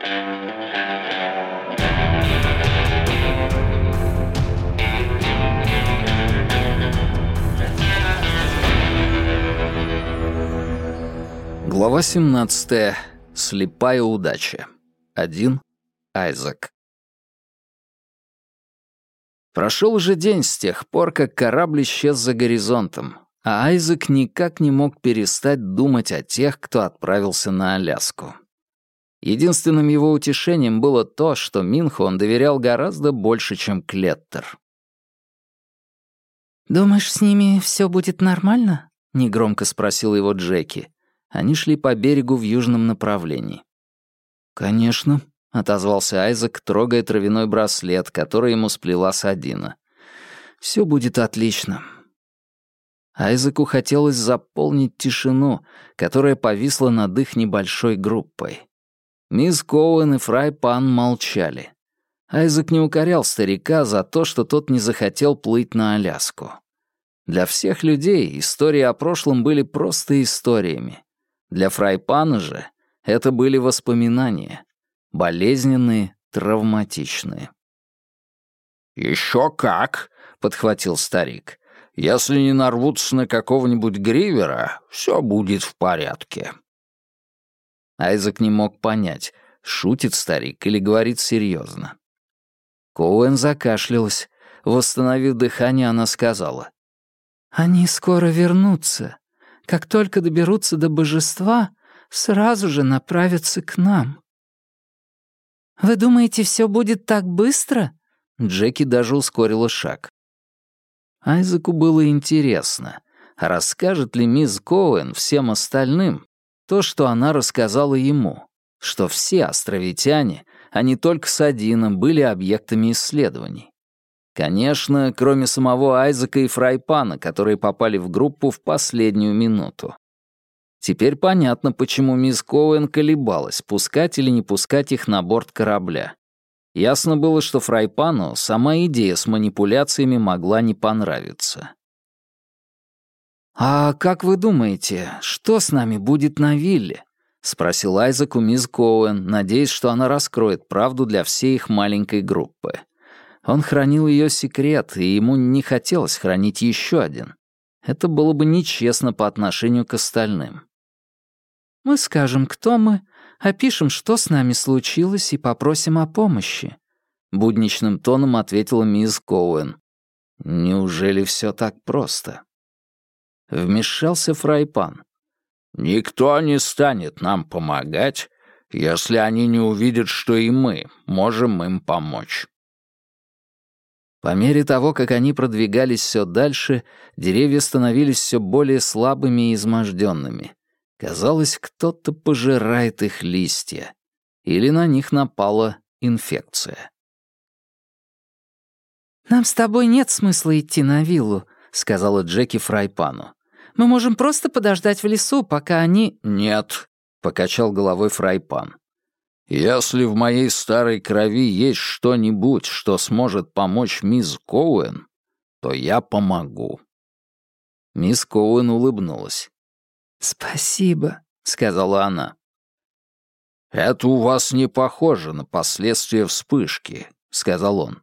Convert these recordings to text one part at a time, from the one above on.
Глава 17. Слепая удача. Один. Айзек. Прошел уже день с тех пор, как корабль исчез за горизонтом, а Айзек никак не мог перестать думать о тех, кто отправился на Аляску. Единственным его утешением было то, что Минху он доверял гораздо больше, чем Клеттер. «Думаешь, с ними все будет нормально?» — негромко спросил его Джеки. Они шли по берегу в южном направлении. «Конечно», — отозвался Айзек, трогая травяной браслет, который ему сплела Садина. «Все будет отлично». Айзеку хотелось заполнить тишину, которая повисла над их небольшой группой. Мисс Коуэн и Фрай Пан молчали. Айзек не укорял старика за то, что тот не захотел плыть на Аляску. Для всех людей истории о прошлом были просто историями. Для Фрайпана же это были воспоминания болезненные, травматичные. «Еще как!» — подхватил старик. «Если не нарвутся на какого-нибудь гривера, все будет в порядке». Айзек не мог понять, шутит старик или говорит серьезно. Коуэн закашлялась. Восстановив дыхание, она сказала. «Они скоро вернутся. Как только доберутся до божества, сразу же направятся к нам». «Вы думаете, все будет так быстро?» Джеки даже ускорила шаг. Айзеку было интересно, расскажет ли мисс Коуэн всем остальным то, что она рассказала ему, что все островитяне, а не только Садина, были объектами исследований. Конечно, кроме самого Айзека и Фрайпана, которые попали в группу в последнюю минуту. Теперь понятно, почему мисс Коуэн колебалась, пускать или не пускать их на борт корабля. Ясно было, что Фрайпану сама идея с манипуляциями могла не понравиться. «А как вы думаете, что с нами будет на вилле?» — спросил Айзек у мисс Коуэн, надеясь, что она раскроет правду для всей их маленькой группы. Он хранил ее секрет, и ему не хотелось хранить еще один. Это было бы нечестно по отношению к остальным. Мы скажем, кто мы, опишем, что с нами случилось, и попросим о помощи», — будничным тоном ответила мисс Коуэн. «Неужели все так просто?» Вмешался Фрайпан. «Никто не станет нам помогать, если они не увидят, что и мы можем им помочь». По мере того, как они продвигались все дальше, деревья становились все более слабыми и изможденными. Казалось, кто-то пожирает их листья. Или на них напала инфекция. «Нам с тобой нет смысла идти на виллу», — сказала Джеки Фрайпану. «Мы можем просто подождать в лесу, пока они...» «Нет», — покачал головой Фрайпан. «Если в моей старой крови есть что-нибудь, что сможет помочь мисс Коуэн, то я помогу». Мисс Коуэн улыбнулась. «Спасибо», — сказала она. «Это у вас не похоже на последствия вспышки», — сказал он.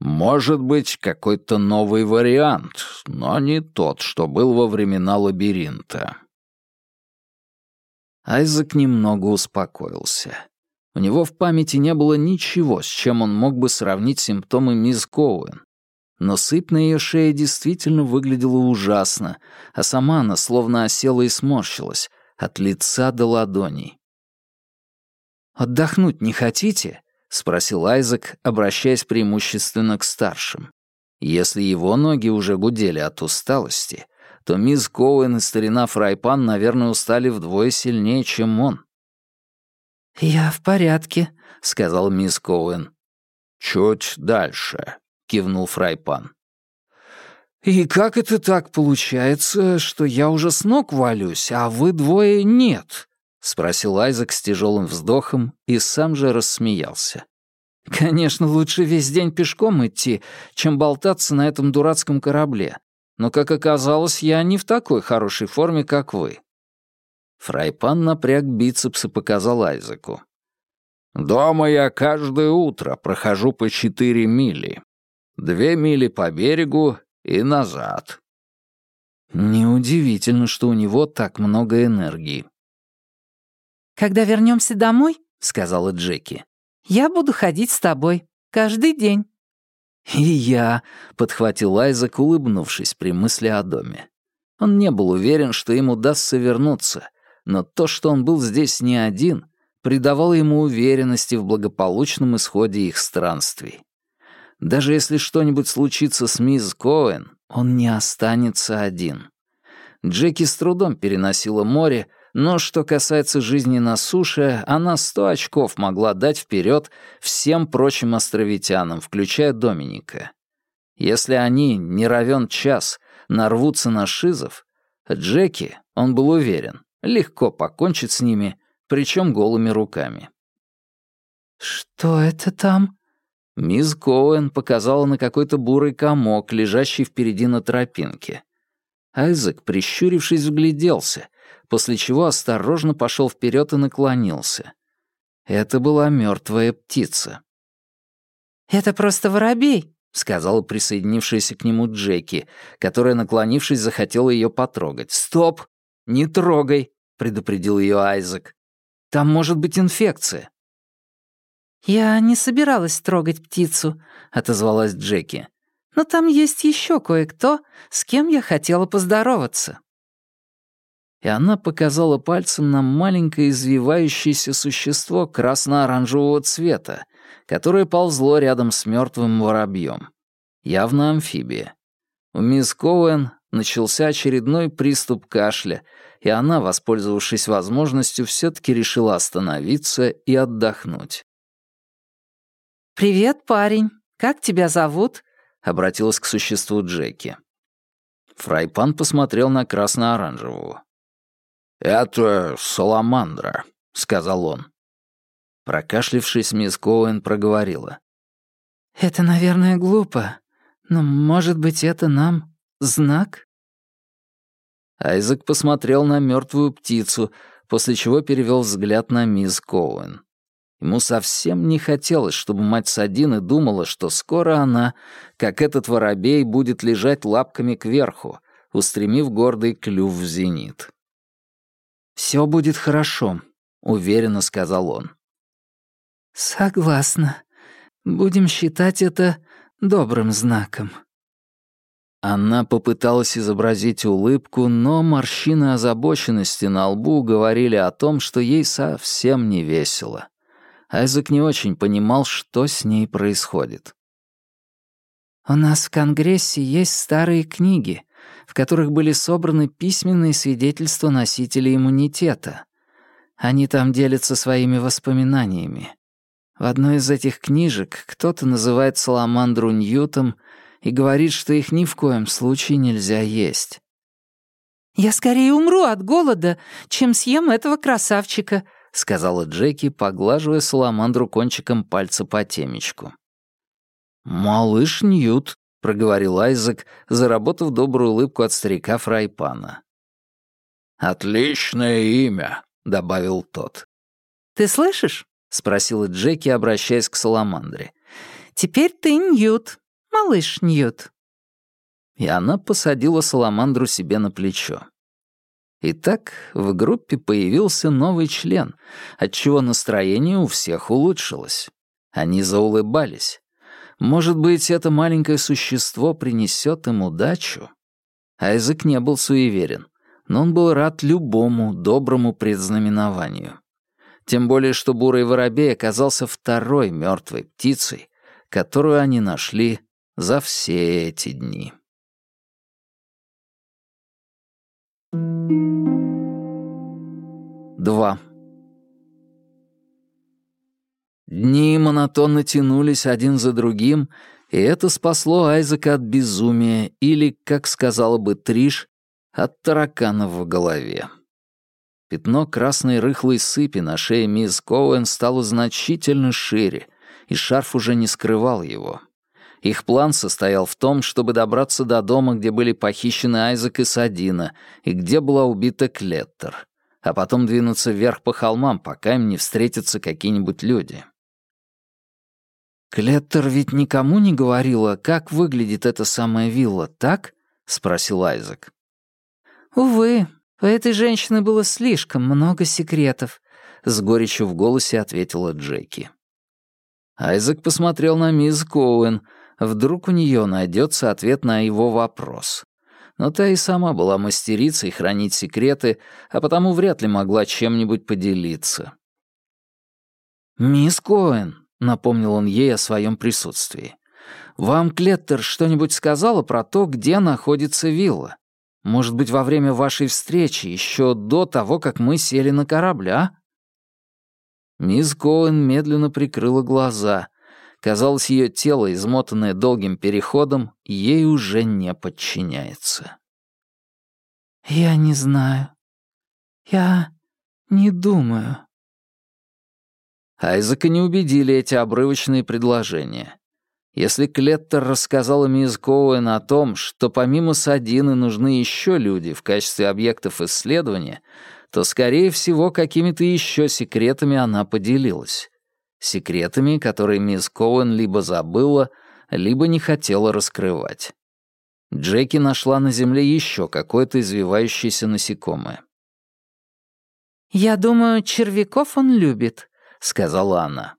«Может быть, какой-то новый вариант, но не тот, что был во времена лабиринта». Айзек немного успокоился. У него в памяти не было ничего, с чем он мог бы сравнить симптомы мисс Коуэн но сыпь на ее шее действительно выглядела ужасно, а сама она словно осела и сморщилась, от лица до ладоней. «Отдохнуть не хотите?» — спросил Айзек, обращаясь преимущественно к старшим. Если его ноги уже гудели от усталости, то мисс Коуэн и старина Фрайпан, наверное, устали вдвое сильнее, чем он. «Я в порядке», — сказал мисс Коуэн. «Чуть дальше», кивнул Фрайпан. «И как это так получается, что я уже с ног валюсь, а вы двое нет?» — спросил Айзек с тяжелым вздохом и сам же рассмеялся. «Конечно, лучше весь день пешком идти, чем болтаться на этом дурацком корабле. Но, как оказалось, я не в такой хорошей форме, как вы». Фрайпан напряг бицепс и показал Айзеку. Дома я каждое утро прохожу по четыре мили. Две мили по берегу и назад. Неудивительно, что у него так много энергии. «Когда вернемся домой, — сказала Джеки, — я буду ходить с тобой каждый день». «И я», — подхватил Айзек, улыбнувшись при мысли о доме. Он не был уверен, что им удастся вернуться, но то, что он был здесь не один, придавало ему уверенности в благополучном исходе их странствий. Даже если что-нибудь случится с мисс Коэн, он не останется один. Джеки с трудом переносила море, но что касается жизни на суше, она сто очков могла дать вперед всем прочим островитянам, включая Доминика. Если они, не равен час, нарвутся на шизов, Джеки, он был уверен, легко покончит с ними, причем голыми руками. «Что это там?» Мисс Коуэн показала на какой-то бурый комок, лежащий впереди на тропинке. Айзек, прищурившись, вгляделся, после чего осторожно пошел вперед и наклонился. Это была мертвая птица. «Это просто воробей», — сказала присоединившаяся к нему Джеки, которая, наклонившись, захотела ее потрогать. «Стоп! Не трогай!» — предупредил ее Айзек. «Там может быть инфекция». «Я не собиралась трогать птицу», — отозвалась Джеки. «Но там есть еще кое-кто, с кем я хотела поздороваться». И она показала пальцем на маленькое извивающееся существо красно-оранжевого цвета, которое ползло рядом с мертвым воробьем. Явно амфибия. У мисс Коуэн начался очередной приступ кашля, и она, воспользовавшись возможностью, все-таки решила остановиться и отдохнуть. «Привет, парень. Как тебя зовут?» — обратилась к существу Джеки. Фрайпан посмотрел на красно-оранжевого. «Это саламандра», — сказал он. Прокашлившись, мисс Коуэн проговорила. «Это, наверное, глупо, но, может быть, это нам знак?» Айзек посмотрел на мертвую птицу, после чего перевел взгляд на мисс Коуэн. Ему совсем не хотелось, чтобы мать Садины думала, что скоро она, как этот воробей, будет лежать лапками кверху, устремив гордый клюв в зенит. «Все будет хорошо», — уверенно сказал он. «Согласна. Будем считать это добрым знаком». Она попыталась изобразить улыбку, но морщины озабоченности на лбу говорили о том, что ей совсем не весело. Айзек не очень понимал, что с ней происходит. «У нас в Конгрессе есть старые книги, в которых были собраны письменные свидетельства носителей иммунитета. Они там делятся своими воспоминаниями. В одной из этих книжек кто-то называет саламандру Ньютом и говорит, что их ни в коем случае нельзя есть. «Я скорее умру от голода, чем съем этого красавчика», — сказала Джеки, поглаживая саламандру кончиком пальца по темечку. «Малыш Ньют», — проговорил Айзек, заработав добрую улыбку от старика Фрайпана. «Отличное имя», — добавил тот. «Ты слышишь?» — спросила Джеки, обращаясь к Саламандре. «Теперь ты Ньют, малыш Ньют». И она посадила Саламандру себе на плечо. Итак, в группе появился новый член, отчего настроение у всех улучшилось. Они заулыбались. Может быть, это маленькое существо принесет им удачу? Айзек не был суеверен, но он был рад любому доброму предзнаменованию. Тем более, что бурый воробей оказался второй мертвой птицей, которую они нашли за все эти дни. 2. Дни монотонно тянулись один за другим, и это спасло Айзека от безумия или, как сказала бы Триш, от тараканов в голове. Пятно красной рыхлой сыпи на шее мисс Коуэн стало значительно шире, и шарф уже не скрывал его. Их план состоял в том, чтобы добраться до дома, где были похищены Айзек и Садина, и где была убита Клеттер, а потом двинуться вверх по холмам, пока им не встретятся какие-нибудь люди. «Клеттер ведь никому не говорила, как выглядит эта самая вилла, так?» — спросил Айзек. «Увы, у этой женщины было слишком много секретов», — с горечью в голосе ответила Джеки. Айзек посмотрел на мисс Коуэн. Вдруг у нее найдется ответ на его вопрос. Но та и сама была мастерицей хранить секреты, а потому вряд ли могла чем-нибудь поделиться. «Мисс Коэн», — напомнил он ей о своем присутствии, «вам Клеттер что-нибудь сказала про то, где находится вилла? Может быть, во время вашей встречи, еще до того, как мы сели на корабль, а?» Мисс Коэн медленно прикрыла глаза. Казалось, ее тело, измотанное долгим переходом, ей уже не подчиняется. «Я не знаю. Я не думаю». Айзека не убедили эти обрывочные предложения. Если Клеттер рассказала мисс Коуэн о том, что помимо Садины нужны еще люди в качестве объектов исследования, то, скорее всего, какими-то еще секретами она поделилась. Секретами, которые мисс Коуэн либо забыла, либо не хотела раскрывать. Джеки нашла на земле еще какое-то извивающееся насекомое. «Я думаю, червяков он любит», — сказала она.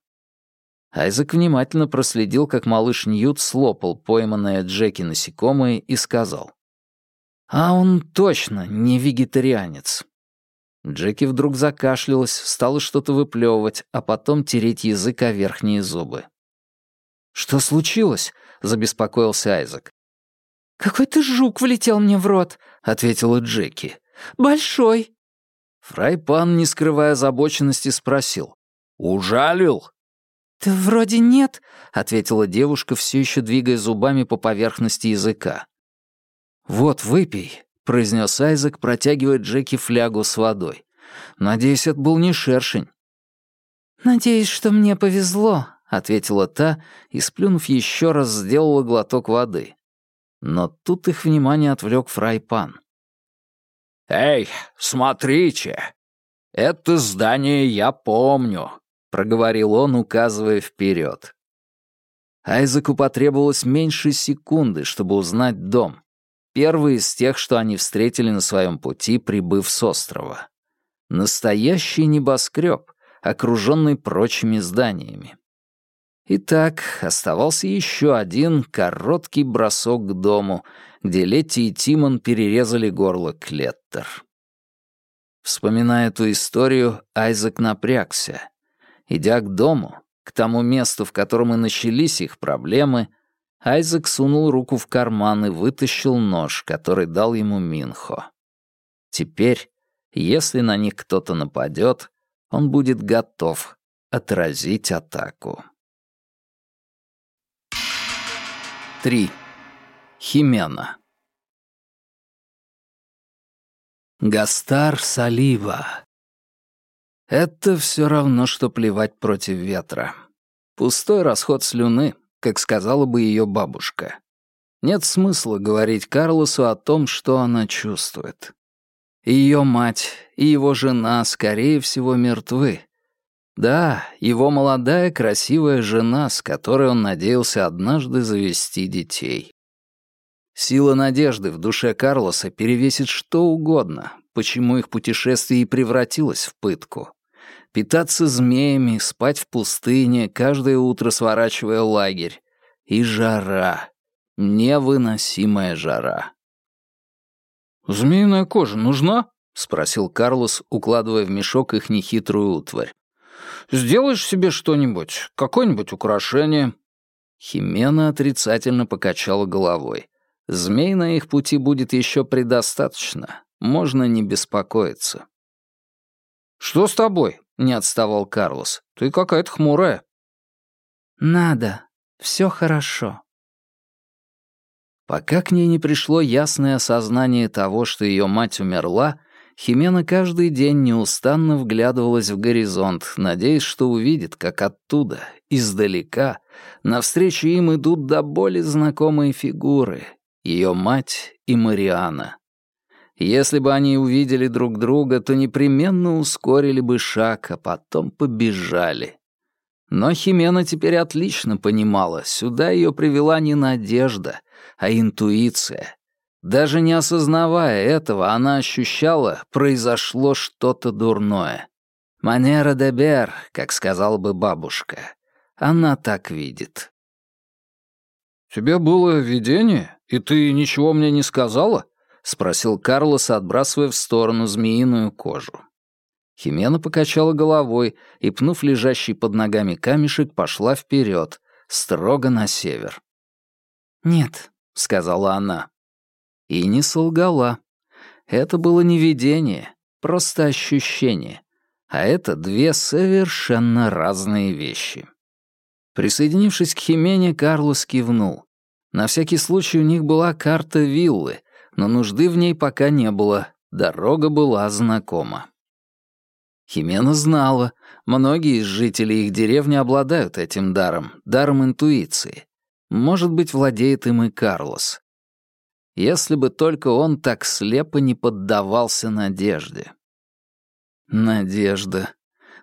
Айзек внимательно проследил, как малыш Ньют слопал пойманное Джеки насекомое и сказал. «А он точно не вегетарианец». Джеки вдруг закашлялась, стала что-то выплевывать, а потом тереть язык о верхние зубы. «Что случилось?» — забеспокоился Айзек. «Какой-то жук влетел мне в рот», — ответила Джеки. «Большой». Фрайпан, не скрывая озабоченности, спросил. «Ужалил?» «Да вроде нет», — ответила девушка, все еще двигая зубами по поверхности языка. «Вот, выпей», — произнес Айзек, протягивая Джеки флягу с водой. «Надеюсь, это был не шершень». «Надеюсь, что мне повезло», — ответила та и, сплюнув еще раз, сделала глоток воды. Но тут их внимание отвлек фрайпан. «Эй, смотрите! Это здание я помню. — проговорил он, указывая вперед. Айзеку потребовалось меньше секунды, чтобы узнать дом. Первый из тех, что они встретили на своем пути, прибыв с острова. Настоящий небоскреб, окруженный прочими зданиями. Итак, оставался еще один короткий бросок к дому, где Летти и Тимон перерезали горло Клеттер. Вспоминая эту историю, Айзек напрягся. Идя к дому, к тому месту, в котором и начались их проблемы, Айзек сунул руку в карман и вытащил нож, который дал ему Минхо. Теперь, если на них кто-то нападет, он будет готов отразить атаку. 3. Химена. Гастар Салива, это все равно, что плевать против ветра. Пустой расход слюны, как сказала бы ее бабушка. Нет смысла говорить Карлосу о том, что она чувствует. Ее мать и его жена, скорее всего, мертвы. Да, его молодая красивая жена, с которой он надеялся однажды завести детей. Сила надежды в душе Карлоса перевесит что угодно, почему их путешествие и превратилось в пытку питаться змеями, спать в пустыне, каждое утро сворачивая лагерь. И жара. Невыносимая жара. «Змеиная кожа нужна?» — спросил Карлос, укладывая в мешок их нехитрую утварь. «Сделаешь себе что-нибудь? Какое-нибудь украшение?» Химена отрицательно покачала головой. «Змей на их пути будет еще предостаточно. Можно не беспокоиться». «Что с тобой?» Не отставал Карлос. «Ты какая-то хмурая». «Надо. Все хорошо». Пока к ней не пришло ясное осознание того, что ее мать умерла, Химена каждый день неустанно вглядывалась в горизонт, надеясь, что увидит, как оттуда, издалека, навстречу им идут до боли знакомые фигуры — ее мать и Мариана. Если бы они увидели друг друга, то непременно ускорили бы шаг, а потом побежали. Но Химена теперь отлично понимала, сюда ее привела не надежда, а интуиция. Даже не осознавая этого, она ощущала, произошло что-то дурное. «Манера де бер», как сказала бы бабушка. Она так видит. «Тебе было видение, и ты ничего мне не сказала?» — спросил Карлос, отбрасывая в сторону змеиную кожу. Химена покачала головой и, пнув лежащий под ногами камешек, пошла вперед, строго на север. «Нет», — сказала она. И не солгала. Это было не видение, просто ощущение. А это две совершенно разные вещи. Присоединившись к Химене, Карлос кивнул. На всякий случай у них была карта виллы, но нужды в ней пока не было, дорога была знакома. Химена знала, многие из жителей их деревни обладают этим даром, даром интуиции. Может быть, владеет им и Карлос. Если бы только он так слепо не поддавался надежде. Надежда.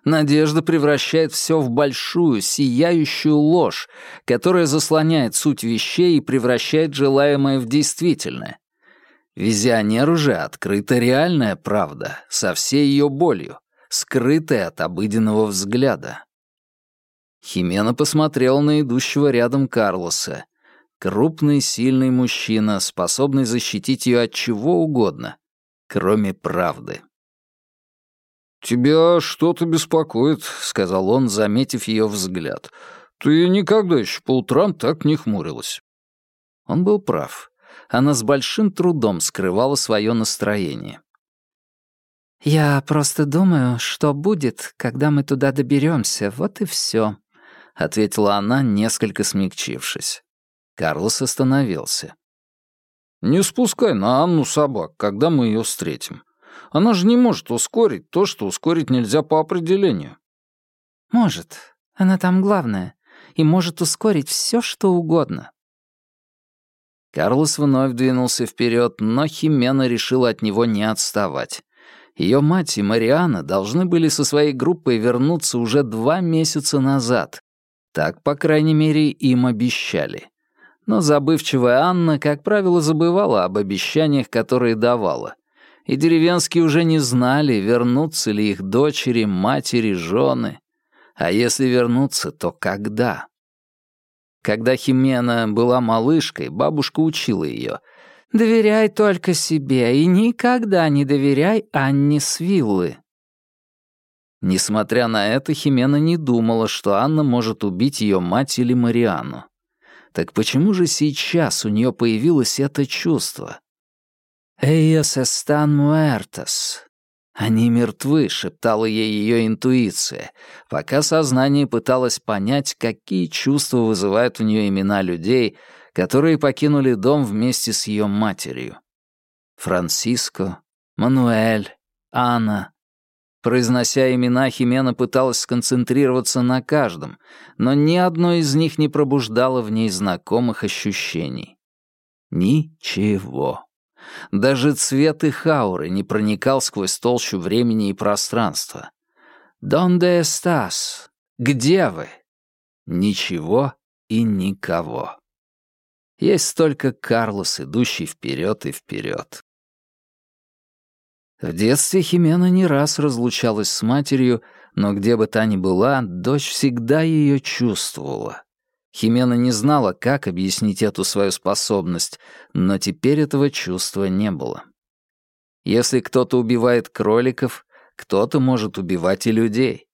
Надежда превращает все в большую, сияющую ложь, которая заслоняет суть вещей и превращает желаемое в действительное. Визионеру же открыта реальная правда, со всей ее болью, скрытая от обыденного взгляда. Химена посмотрела на идущего рядом Карлоса. Крупный, сильный мужчина, способный защитить ее от чего угодно, кроме правды. «Тебя что-то беспокоит», — сказал он, заметив ее взгляд. «Ты никогда еще по утрам так не хмурилась». Он был прав. Она с большим трудом скрывала свое настроение. «Я просто думаю, что будет, когда мы туда доберемся, вот и все», — ответила она, несколько смягчившись. Карлос остановился. «Не спускай на Анну собак, когда мы ее встретим. Она же не может ускорить то, что ускорить нельзя по определению». «Может. Она там главная. И может ускорить все, что угодно». Карлос вновь двинулся вперед, но Химена решила от него не отставать. Ее мать и Мариана должны были со своей группой вернуться уже два месяца назад. Так, по крайней мере, им обещали. Но забывчивая Анна, как правило, забывала об обещаниях, которые давала — и деревенские уже не знали, вернутся ли их дочери, матери, жены. А если вернутся, то когда? Когда Химена была малышкой, бабушка учила ее «Доверяй только себе и никогда не доверяй Анне Свиллы». Несмотря на это, Химена не думала, что Анна может убить ее мать или Мариану. Так почему же сейчас у нее появилось это чувство? «Ellos están muertos». «Они мертвы», — шептала ей ее интуиция, пока сознание пыталось понять, какие чувства вызывают у нее имена людей, которые покинули дом вместе с ее матерью. Франциско, Мануэль, Анна. Произнося имена, Химена пыталась сконцентрироваться на каждом, но ни одно из них не пробуждало в ней знакомых ощущений. Ничего. Даже цвет их ауры не проникал сквозь толщу времени и пространства. «Донде эстас? Где вы?» Ничего и никого. Есть только Карлос, идущий вперед и вперед. В детстве Химена не раз разлучалась с матерью, но где бы та ни была, дочь всегда ее чувствовала. Химена не знала, как объяснить эту свою способность, но теперь этого чувства не было. Если кто-то убивает кроликов, кто-то может убивать и людей.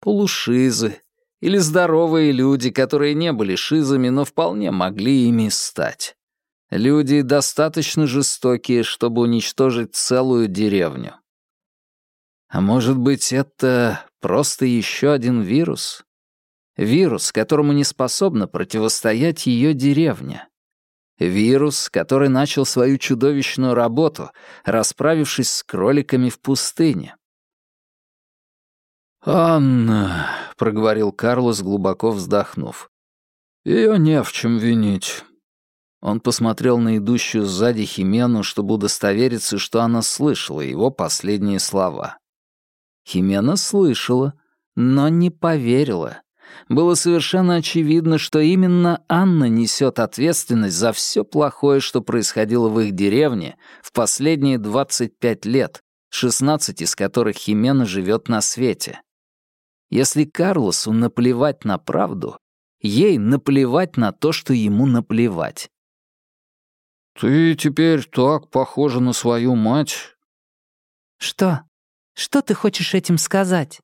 Полушизы или здоровые люди, которые не были шизами, но вполне могли ими стать. Люди достаточно жестокие, чтобы уничтожить целую деревню. А может быть, это просто еще один вирус? Вирус, которому не способна противостоять ее деревня. Вирус, который начал свою чудовищную работу, расправившись с кроликами в пустыне. «Анна», — проговорил Карлос, глубоко вздохнув, — «ее не в чем винить». Он посмотрел на идущую сзади Химену, чтобы удостовериться, что она слышала его последние слова. Химена слышала, но не поверила — Было совершенно очевидно, что именно Анна несет ответственность за все плохое, что происходило в их деревне в последние 25 лет, 16 из которых Химена живет на свете. Если Карлосу наплевать на правду, ей наплевать на то, что ему наплевать. «Ты теперь так похожа на свою мать». «Что? Что ты хочешь этим сказать?»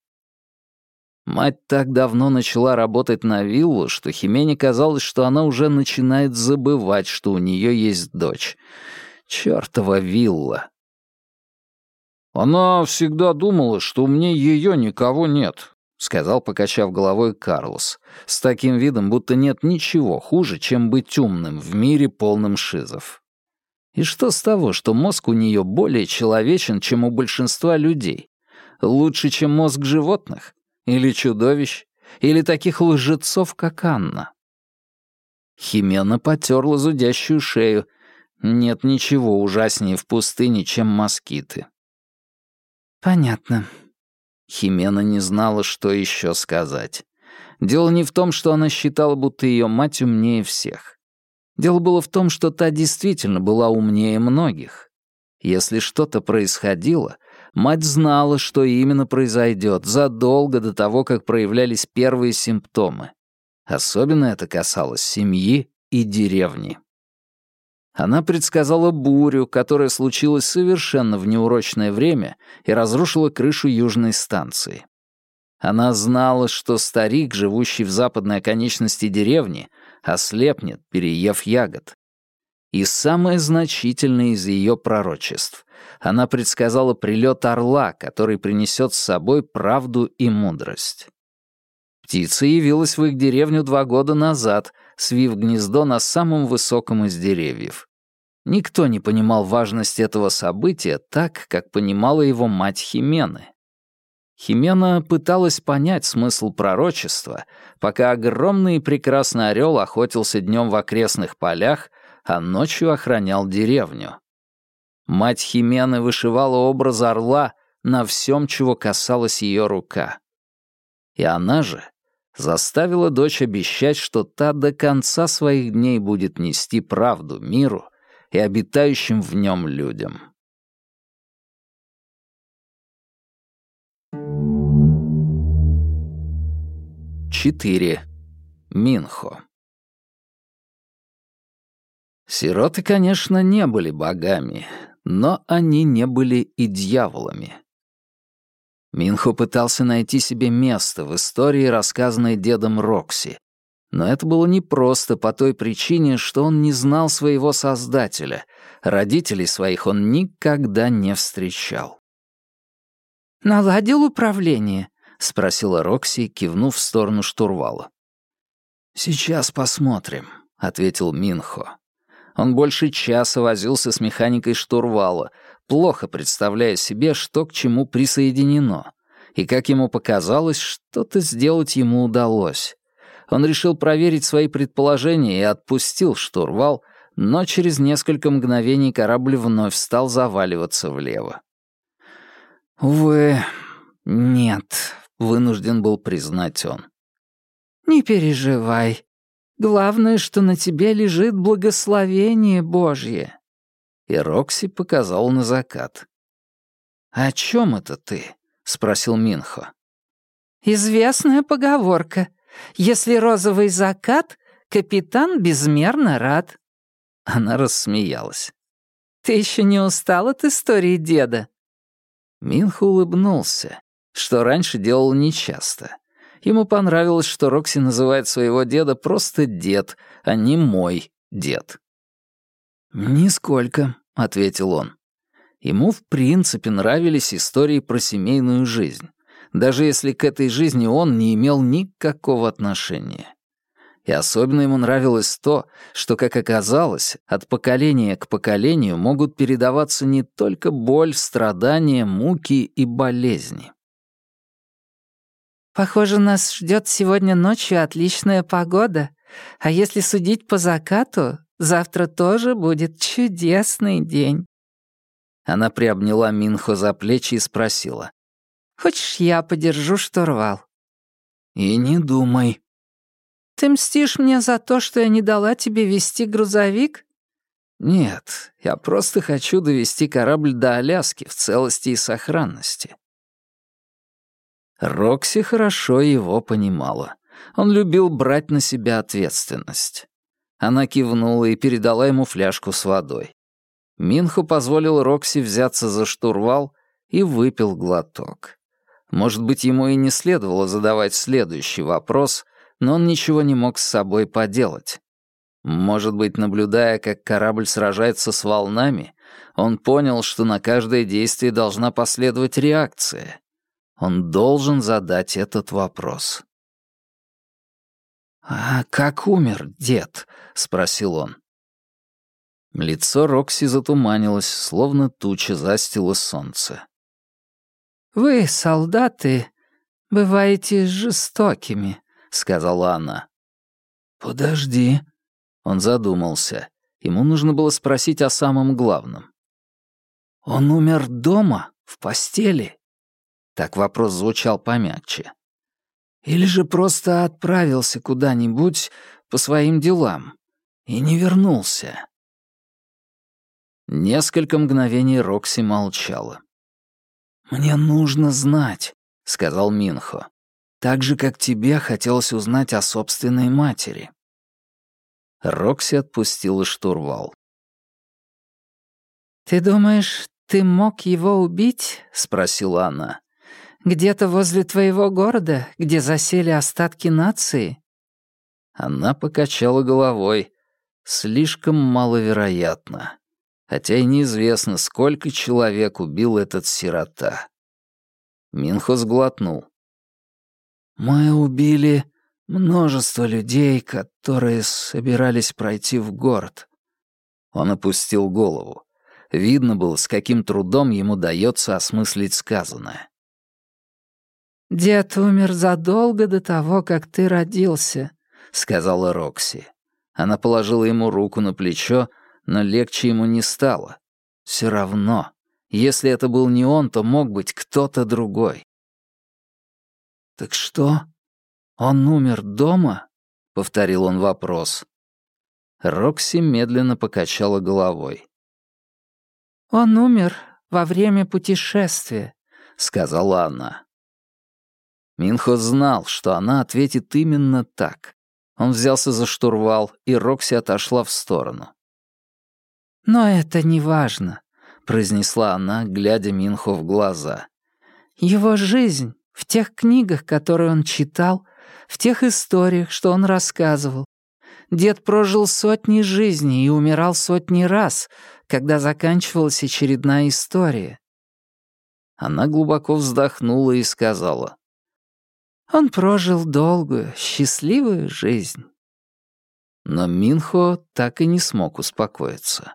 Мать так давно начала работать на виллу, что Химене казалось, что она уже начинает забывать, что у нее есть дочь. Чёртова вилла. «Она всегда думала, что у меня ее никого нет», — сказал, покачав головой Карлос, с таким видом, будто нет ничего хуже, чем быть умным в мире полном шизов. И что с того, что мозг у нее более человечен, чем у большинства людей? Лучше, чем мозг животных? Или чудовищ? Или таких лжецов, как Анна? Химена потерла зудящую шею. Нет ничего ужаснее в пустыне, чем москиты. «Понятно». Химена не знала, что еще сказать. Дело не в том, что она считала, будто ее мать умнее всех. Дело было в том, что та действительно была умнее многих. Если что-то происходило, Мать знала, что именно произойдет задолго до того, как проявлялись первые симптомы. Особенно это касалось семьи и деревни. Она предсказала бурю, которая случилась совершенно в неурочное время и разрушила крышу южной станции. Она знала, что старик, живущий в западной оконечности деревни, ослепнет, переев ягод. И самое значительное из ее пророчеств она предсказала прилет орла, который принесет с собой правду и мудрость. Птица явилась в их деревню два года назад, свив гнездо на самом высоком из деревьев. Никто не понимал важность этого события так, как понимала его мать Химены. Химена пыталась понять смысл пророчества, пока огромный и прекрасный орел охотился днем в окрестных полях, а ночью охранял деревню. Мать Химены вышивала образ орла на всем, чего касалась ее рука. И она же заставила дочь обещать, что та до конца своих дней будет нести правду миру и обитающим в нем людям. Четыре. Минхо. Сироты, конечно, не были богами, но они не были и дьяволами. Минхо пытался найти себе место в истории, рассказанной дедом Рокси. Но это было непросто по той причине, что он не знал своего создателя. Родителей своих он никогда не встречал. «Наладил управление?» — спросила Рокси, кивнув в сторону штурвала. «Сейчас посмотрим», — ответил Минхо. Он больше часа возился с механикой штурвала, плохо представляя себе, что к чему присоединено. И, как ему показалось, что-то сделать ему удалось. Он решил проверить свои предположения и отпустил штурвал, но через несколько мгновений корабль вновь стал заваливаться влево. «Увы, нет», — вынужден был признать он. «Не переживай», Главное, что на тебе лежит благословение Божье». И Рокси показал на закат. «О чем это ты?» — спросил Минхо. «Известная поговорка. Если розовый закат, капитан безмерно рад». Она рассмеялась. «Ты еще не устал от истории деда?» Минхо улыбнулся, что раньше делал нечасто. Ему понравилось, что Рокси называет своего деда просто дед, а не мой дед. «Нисколько», — ответил он. Ему в принципе нравились истории про семейную жизнь, даже если к этой жизни он не имел никакого отношения. И особенно ему нравилось то, что, как оказалось, от поколения к поколению могут передаваться не только боль, страдания, муки и болезни. «Похоже, нас ждет сегодня ночью отличная погода. А если судить по закату, завтра тоже будет чудесный день». Она приобняла Минхо за плечи и спросила. «Хочешь, я подержу штурвал?» И не думай». «Ты мстишь мне за то, что я не дала тебе вести грузовик?» «Нет, я просто хочу довести корабль до Аляски в целости и сохранности». Рокси хорошо его понимала. Он любил брать на себя ответственность. Она кивнула и передала ему фляжку с водой. Минхо позволил Рокси взяться за штурвал и выпил глоток. Может быть, ему и не следовало задавать следующий вопрос, но он ничего не мог с собой поделать. Может быть, наблюдая, как корабль сражается с волнами, он понял, что на каждое действие должна последовать реакция. Он должен задать этот вопрос. «А как умер дед?» — спросил он. Лицо Рокси затуманилось, словно туча застило солнце. «Вы, солдаты, бываете жестокими», — сказала она. «Подожди». Он задумался. Ему нужно было спросить о самом главном. «Он умер дома, в постели?» Так вопрос звучал помягче. «Или же просто отправился куда-нибудь по своим делам и не вернулся?» Несколько мгновений Рокси молчала. «Мне нужно знать», — сказал Минхо. «Так же, как тебе хотелось узнать о собственной матери». Рокси отпустила штурвал. «Ты думаешь, ты мог его убить?» — спросила она. «Где-то возле твоего города, где засели остатки нации?» Она покачала головой. «Слишком маловероятно хотя и неизвестно, сколько человек убил этот сирота. Минхо сглотнул. «Мы убили множество людей, которые собирались пройти в город». Он опустил голову. Видно было, с каким трудом ему дается осмыслить сказанное. «Дед умер задолго до того, как ты родился», — сказала Рокси. Она положила ему руку на плечо, но легче ему не стало. Все равно, если это был не он, то мог быть кто-то другой. «Так что? Он умер дома?» — повторил он вопрос. Рокси медленно покачала головой. «Он умер во время путешествия», — сказала она. Минхо знал, что она ответит именно так. Он взялся за штурвал, и Рокси отошла в сторону. «Но это не важно», — произнесла она, глядя Минхо в глаза. «Его жизнь в тех книгах, которые он читал, в тех историях, что он рассказывал. Дед прожил сотни жизней и умирал сотни раз, когда заканчивалась очередная история». Она глубоко вздохнула и сказала. «Он прожил долгую, счастливую жизнь». Но Минхо так и не смог успокоиться.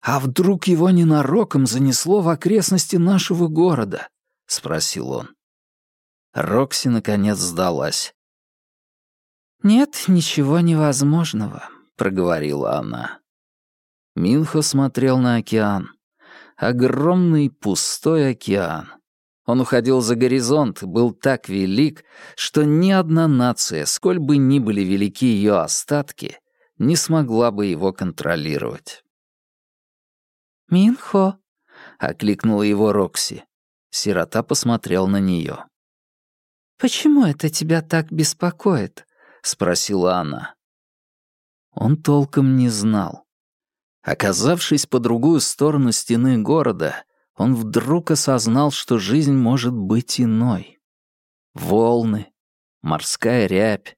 «А вдруг его ненароком занесло в окрестности нашего города?» — спросил он. Рокси наконец сдалась. «Нет ничего невозможного», — проговорила она. Минхо смотрел на океан. Огромный пустой океан. Он уходил за горизонт и был так велик, что ни одна нация, сколь бы ни были велики ее остатки, не смогла бы его контролировать. «Минхо», — окликнула его Рокси. Сирота посмотрел на нее. «Почему это тебя так беспокоит?» — спросила она. Он толком не знал. Оказавшись по другую сторону стены города, он вдруг осознал, что жизнь может быть иной. Волны, морская рябь.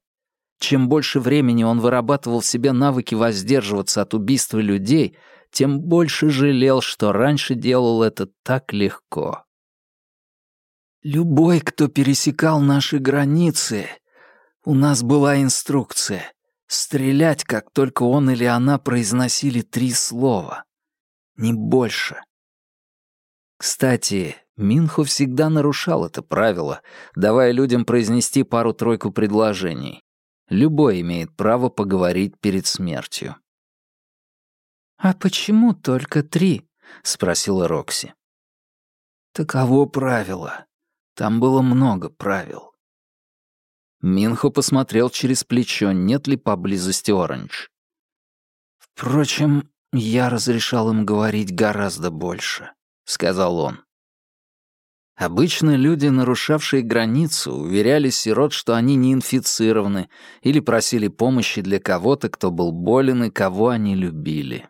Чем больше времени он вырабатывал в себе навыки воздерживаться от убийства людей — тем больше жалел, что раньше делал это так легко. «Любой, кто пересекал наши границы, у нас была инструкция — стрелять, как только он или она произносили три слова. Не больше». Кстати, Минхо всегда нарушал это правило, давая людям произнести пару-тройку предложений. Любой имеет право поговорить перед смертью. «А почему только три?» — спросила Рокси. «Таково правило. Там было много правил». Минхо посмотрел через плечо, нет ли поблизости Оранж. «Впрочем, я разрешал им говорить гораздо больше», — сказал он. Обычно люди, нарушавшие границу, уверяли сирот, что они не инфицированы, или просили помощи для кого-то, кто был болен и кого они любили.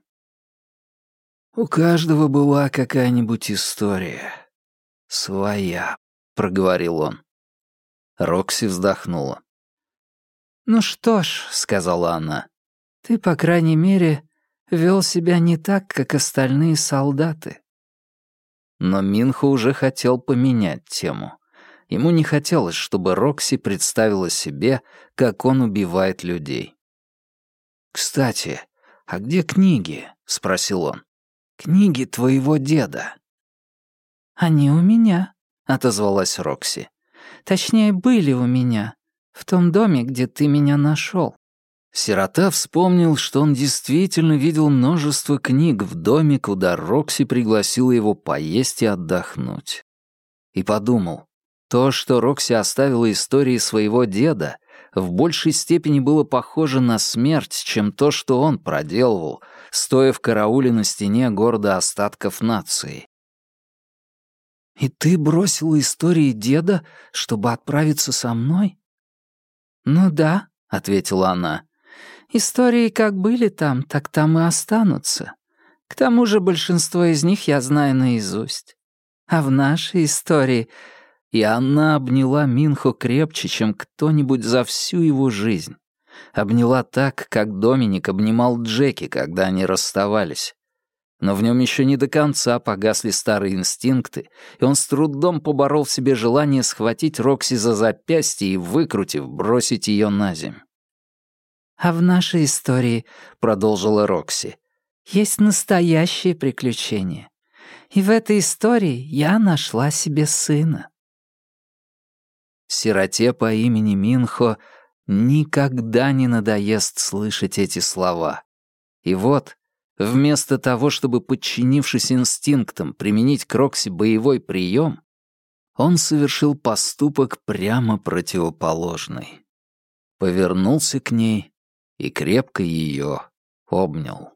«У каждого была какая-нибудь история. Своя», — проговорил он. Рокси вздохнула. «Ну что ж», — сказала она, — «ты, по крайней мере, вел себя не так, как остальные солдаты». Но Минхо уже хотел поменять тему. Ему не хотелось, чтобы Рокси представила себе, как он убивает людей. «Кстати, а где книги?» — спросил он. «Книги твоего деда». «Они у меня», — отозвалась Рокси. «Точнее, были у меня, в том доме, где ты меня нашел. Сирота вспомнил, что он действительно видел множество книг в доме, куда Рокси пригласила его поесть и отдохнуть. И подумал, то, что Рокси оставила истории своего деда, в большей степени было похоже на смерть, чем то, что он проделывал, стоя в карауле на стене города остатков нации. «И ты бросила истории деда, чтобы отправиться со мной?» «Ну да», — ответила она. Истории как были там, так там и останутся. К тому же большинство из них я знаю наизусть. А в нашей истории... И она обняла Минхо крепче, чем кто-нибудь за всю его жизнь. Обняла так, как Доминик обнимал Джеки, когда они расставались. Но в нем еще не до конца погасли старые инстинкты, и он с трудом поборол в себе желание схватить Рокси за запястье и, выкрутив, бросить ее на земь. «А в нашей истории», — продолжила Рокси, — «есть настоящие приключения. И в этой истории я нашла себе сына». Сироте по имени Минхо никогда не надоест слышать эти слова. И вот, вместо того, чтобы, подчинившись инстинктам, применить к Рокси боевой прием, он совершил поступок прямо противоположный. Повернулся к ней и крепко ее обнял.